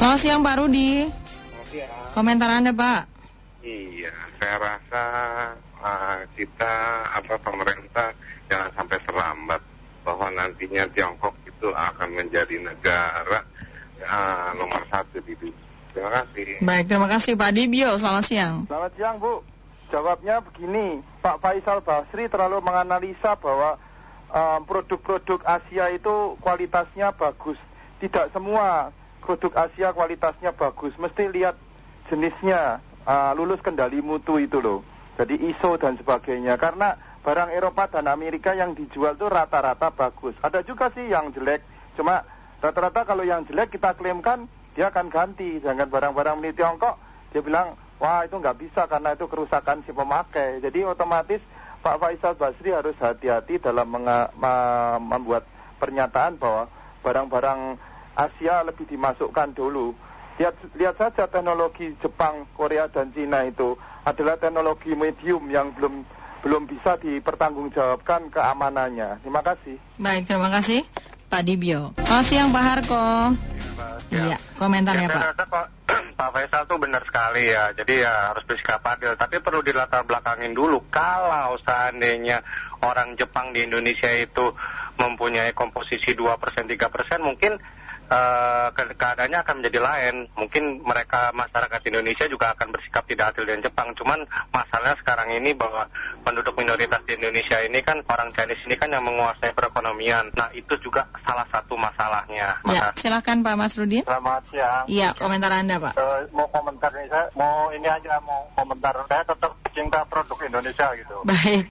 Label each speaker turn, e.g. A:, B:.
A: Selamat siang Pak Rudi. Komentar Anda Pak.
B: Iya, saya rasa uh, kita apa pemerintah jangan sampai terlambat bahwa nantinya Tiongkok itu akan menjadi negara uh, nomor satu di dunia. Terima kasih.
A: Baik, terima kasih Pak Dibio. Selamat siang.
C: Selamat siang Bu. Jawabnya begini, Pak Faisal Basri terlalu menganalisa bahwa um, produk-produk Asia itu kualitasnya bagus. Tidak semua produk Asia kualitasnya bagus. Mesti lihat jenisnya, uh, lulus kendali mutu itu loh. Jadi ISO dan sebagainya. Karena barang Eropa dan Amerika yang dijual itu rata-rata bagus. Ada juga sih yang jelek. Cuma rata-rata kalau yang jelek kita klaimkan dia akan ganti. Jangan barang-barang di Tiongkok dia bilang wah itu nggak bisa karena itu kerusakan si pemakai. Jadi otomatis Pak Faisal Basri harus hati-hati dalam membuat pernyataan bahwa barang-barang Asia lebih dimasukkan dulu. Lihat, lihat saja teknologi Jepang, Korea dan Cina itu adalah teknologi medium yang belum belum bisa dipertanggungjawabkan keamanannya. Terima kasih.
A: Baik, terima kasih Pak Dibio. Selamat siang Pak Harko. Iya, komentarnya
D: Ya,
A: Pak.
D: rasa Pak, Pak Faisal tuh benar sekali ya. Jadi ya harus bersikap adil. Tapi perlu dilatar belakangin dulu. Kalau seandainya orang Jepang di Indonesia itu mempunyai komposisi 2%, 3%, mungkin eh, ke- keadaannya akan menjadi lain. Mungkin mereka masyarakat Indonesia juga akan bersikap tidak adil dengan Jepang. Cuman masalahnya sekarang ini bahwa penduduk minoritas di Indonesia ini kan orang Chinese ini kan yang menguasai perekonomian. Nah itu juga salah satu masalahnya.
A: Ya, silakan Pak Masrudin.
C: Selamat siang.
A: Iya, komentar Anda Pak.
C: Eh, mau komentar ini saya mau ini aja mau komentar saya tetap cinta produk Indonesia gitu.
A: Baik.